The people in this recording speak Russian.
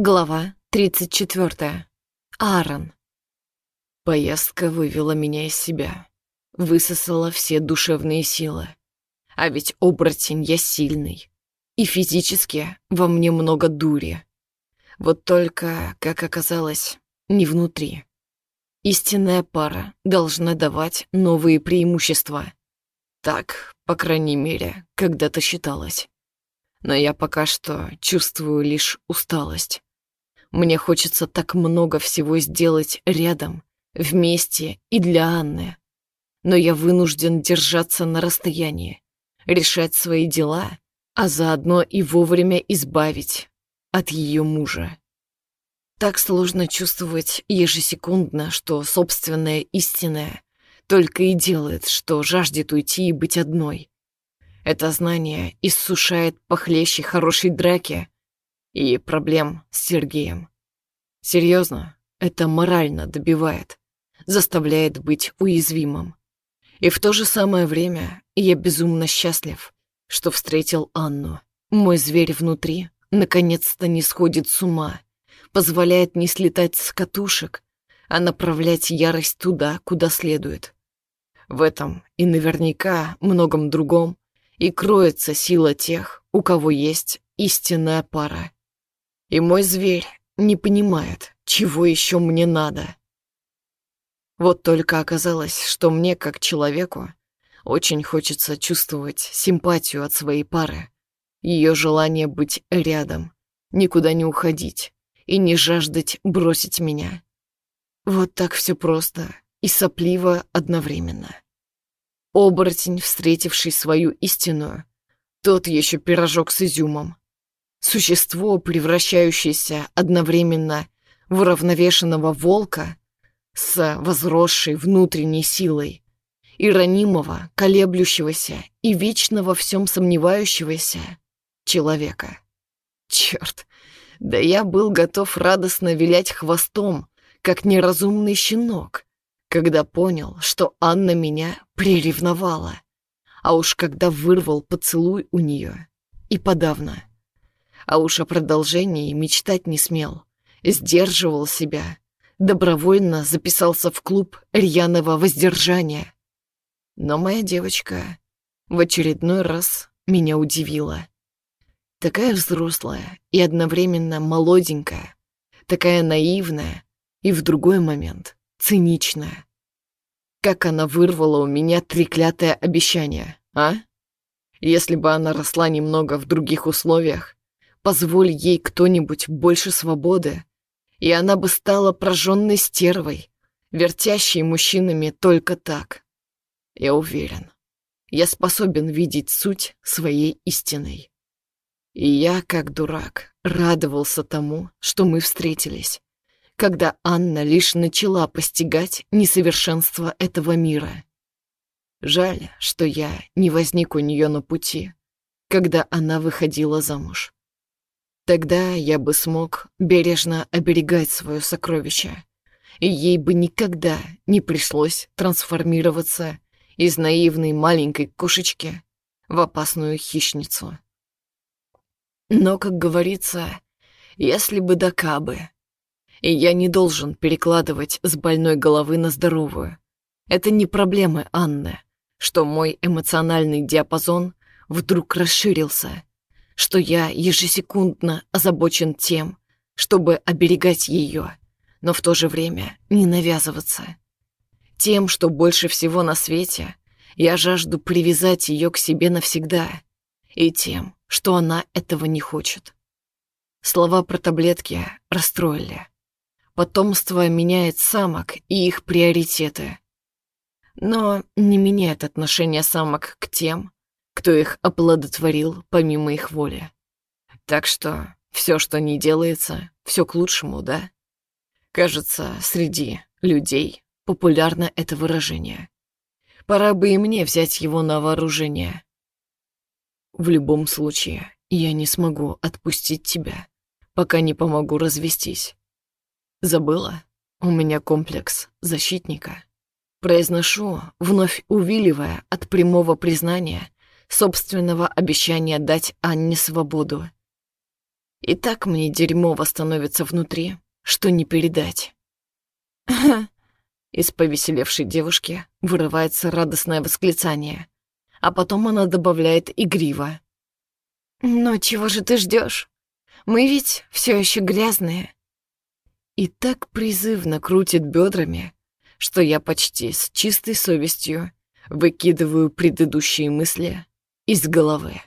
Глава 34. Аарон. Поездка вывела меня из себя. Высосала все душевные силы. А ведь оборотень я сильный. И физически во мне много дури. Вот только, как оказалось, не внутри. Истинная пара должна давать новые преимущества. Так, по крайней мере, когда-то считалось. Но я пока что чувствую лишь усталость. Мне хочется так много всего сделать рядом, вместе и для Анны. Но я вынужден держаться на расстоянии, решать свои дела, а заодно и вовремя избавить от ее мужа. Так сложно чувствовать ежесекундно, что собственное истинное только и делает, что жаждет уйти и быть одной. Это знание иссушает похлеще хорошей драки, и проблем с Сергеем. Серьезно, это морально добивает, заставляет быть уязвимым. И в то же самое время я безумно счастлив, что встретил Анну. Мой зверь внутри наконец-то не сходит с ума, позволяет не слетать с катушек, а направлять ярость туда, куда следует. В этом и наверняка многом другом и кроется сила тех, у кого есть истинная пара. И мой зверь не понимает, чего еще мне надо. Вот только оказалось, что мне, как человеку, очень хочется чувствовать симпатию от своей пары, ее желание быть рядом, никуда не уходить и не жаждать бросить меня. Вот так все просто и сопливо одновременно. Оборотень, встретивший свою истинную, тот еще пирожок с изюмом. Существо, превращающееся одновременно в уравновешенного волка с возросшей внутренней силой и ранимого, колеблющегося и вечно во всем сомневающегося человека. Черт, да я был готов радостно вилять хвостом, как неразумный щенок, когда понял, что Анна меня приревновала, а уж когда вырвал поцелуй у нее и подавно а уж о продолжении мечтать не смел. Сдерживал себя, добровольно записался в клуб рьяного воздержания. Но моя девочка в очередной раз меня удивила. Такая взрослая и одновременно молоденькая, такая наивная и в другой момент циничная. Как она вырвала у меня треклятое обещание, а? Если бы она росла немного в других условиях, Позволь ей кто-нибудь больше свободы, и она бы стала прожженной стервой, вертящей мужчинами только так. Я уверен, я способен видеть суть своей истиной. И я, как дурак, радовался тому, что мы встретились, когда Анна лишь начала постигать несовершенство этого мира. Жаль, что я не возник у нее на пути, когда она выходила замуж. Тогда я бы смог бережно оберегать свое сокровище, и ей бы никогда не пришлось трансформироваться из наивной маленькой кошечки в опасную хищницу. Но, как говорится, если бы да кабы, и я не должен перекладывать с больной головы на здоровую. Это не проблемы Анны, что мой эмоциональный диапазон вдруг расширился — что я ежесекундно озабочен тем, чтобы оберегать ее, но в то же время не навязываться. Тем, что больше всего на свете я жажду привязать ее к себе навсегда, и тем, что она этого не хочет. Слова про таблетки расстроили. Потомство меняет самок и их приоритеты. Но не меняет отношение самок к тем, кто их оплодотворил помимо их воли. Так что все, что не делается, все к лучшему, да? Кажется, среди людей популярно это выражение. Пора бы и мне взять его на вооружение. В любом случае, я не смогу отпустить тебя, пока не помогу развестись. Забыла? У меня комплекс защитника. Произношу, вновь увиливая от прямого признания, собственного обещания дать Анне свободу. И так мне дерьмово становится внутри, что не передать. Из повеселевшей девушки вырывается радостное восклицание, а потом она добавляет игриво. «Но чего же ты ждешь? Мы ведь все еще грязные». И так призывно крутит бедрами, что я почти с чистой совестью выкидываю предыдущие мысли из головы.